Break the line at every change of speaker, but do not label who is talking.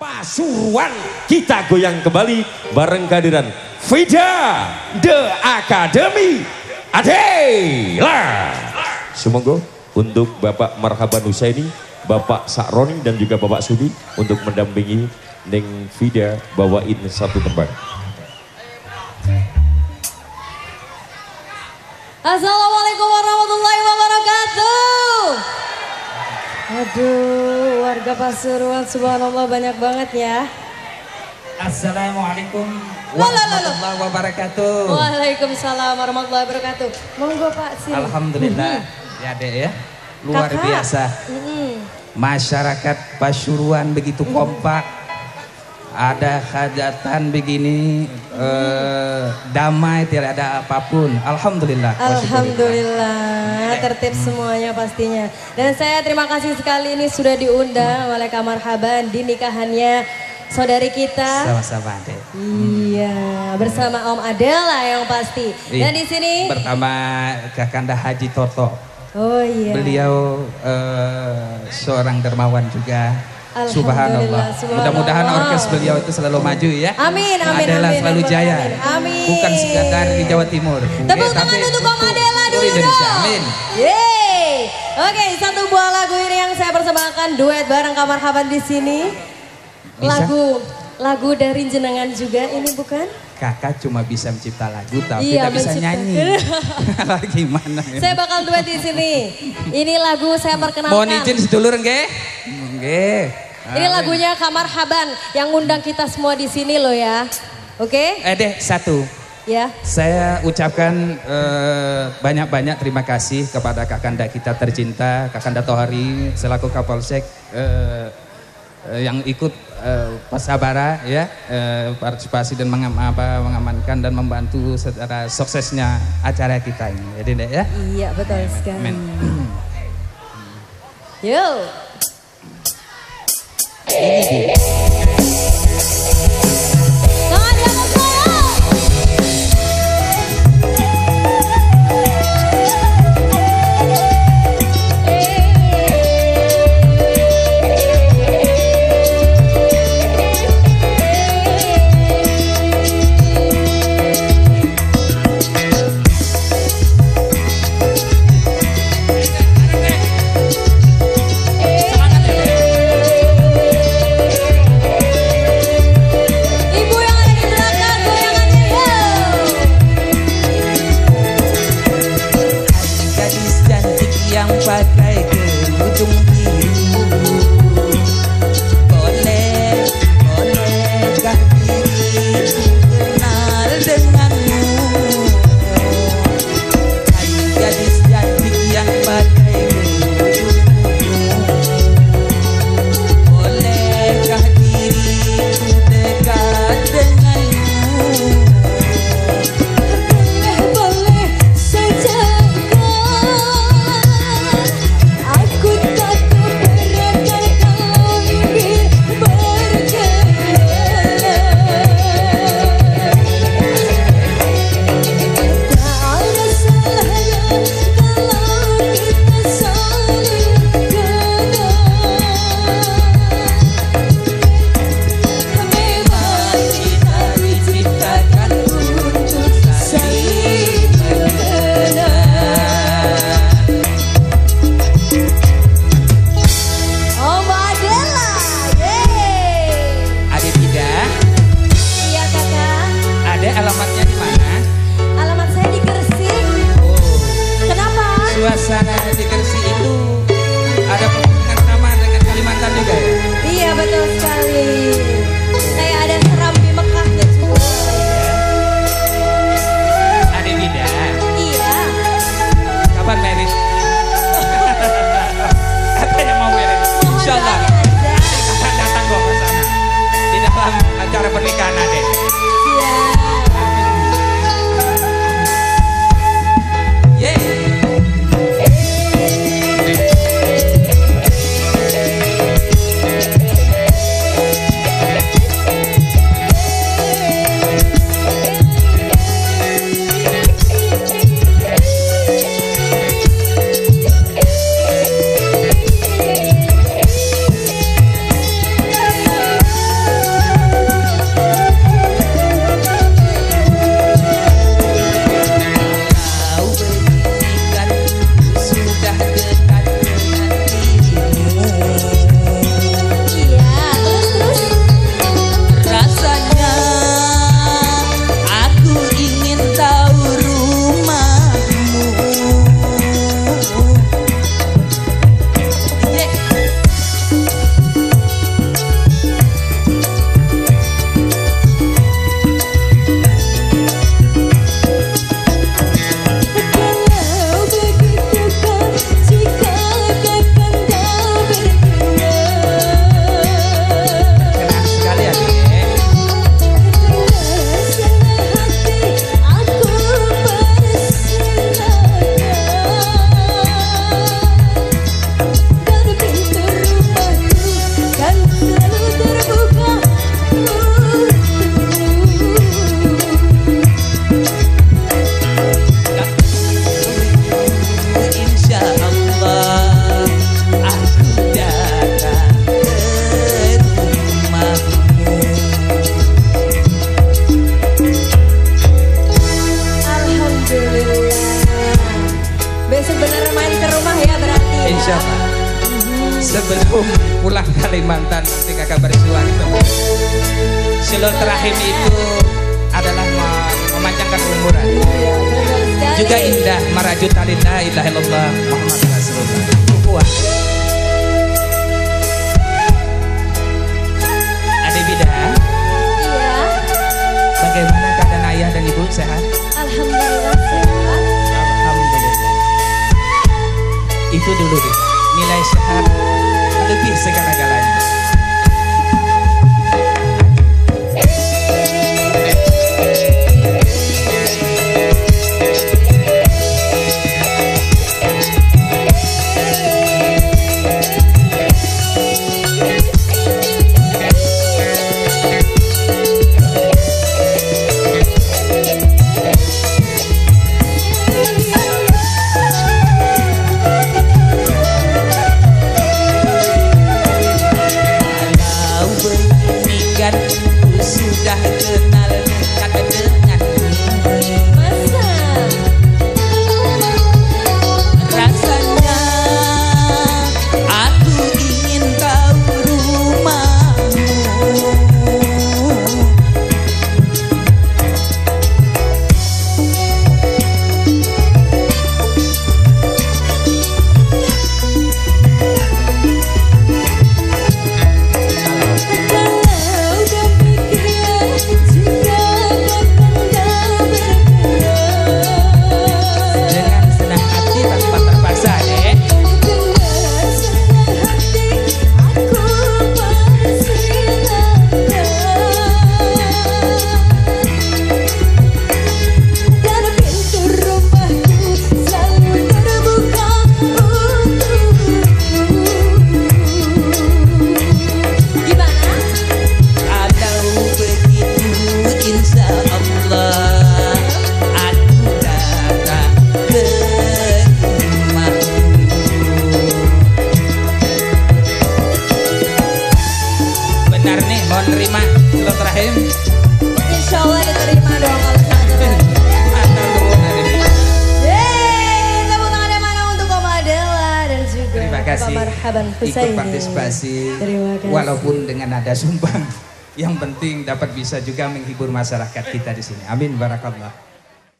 Pasuruan. Kita goyang kembali bareng kehadiran Vida The Academy. Adela. Semoga untuk Bapak Marhaban Husaini Bapak Sakroni dan juga Bapak Sudi untuk mendampingi Neng Vida bawain satu tembang
Assalamualaikum Aduh, warga Pasuruan subhanallah banyak banget ya.
Assalamualaikum warahmatullahi wabarakatuh.
Waalaikumsalam warahmatullahi wabarakatuh. Monggo Pak sini.
Alhamdulillah ya dek ya luar
Kakak.
biasa masyarakat Pasuruan begitu kompak ada hajatan begini eh, damai tidak ada apa pun Alhamdulillah.
Alhamdulillah tertib semuanya pastinya. Dan saya terima kasih sekali ini sudah diundang oleh Kamar Haban di nikahannya saudari kita.
sama-sama
Iya, bersama Om Adela yang pasti.
Iya.
Dan di sini
pertama Kakanda Haji Toto
Oh iya.
Beliau eh, seorang dermawan juga. Subhanallah.
subhanallah.
Mudah-mudahan orkes beliau itu selalu maju ya.
Amin, amin,
Adalah
amin,
selalu
amin,
jaya.
amin, amin.
Bukan sekadar di Jawa Timur.
Tepuk
Eh,
tangan
tapi
untuk Om Adela
untuk
dulu
Indonesia. Amin.
Yeay. Oke, satu buah lagu ini yang saya persembahkan duet bareng Kamar Haban di sini.
Bisa?
Lagu lagu dari jenengan juga ini bukan?
Kakak cuma bisa mencipta lagu tapi
Iya,
tidak bisa
mencipta.
nyanyi. Gimana ya?
Saya bakal duet di sini. Ini lagu saya perkenalkan.
Mohon izin sedulur nggih? Nggih.
Ini lagunya Kamar Haban yang ngundang kita semua di sini loh ya. Oke?
Eh deh, satu.
Ya.
Saya ucapkan eh, banyak-banyak terima kasih kepada Kakanda kita tercinta, Kakanda Tohari selaku Kapolsek eh, eh, yang ikut eh, Pasabara ya, eh, partisipasi dan mengam, apa, mengamankan dan membantu secara suksesnya acara kita ini. Jadi Dek, ya.
Iya betul sekali. Yo. Tangan
Silaturahim itu adalah mem- memanjangkan umuran. Juga indah merajut tali la ilaha illallah Muhammad Rasulullah. Ukhuwah. Adik Bida,
Iya,
bagaimana keadaan ayah dan ibu sehat?
alhamdulillah sehat.
Alhamdulillah. Itu dulu deh. Nilai sehat lebih segala-galanya. Ku sudah
Bapak Marhaban
ikut partisipasi
Terima kasih.
walaupun dengan nada sumbang yang penting dapat bisa juga menghibur masyarakat kita di sini. Amin barakallah.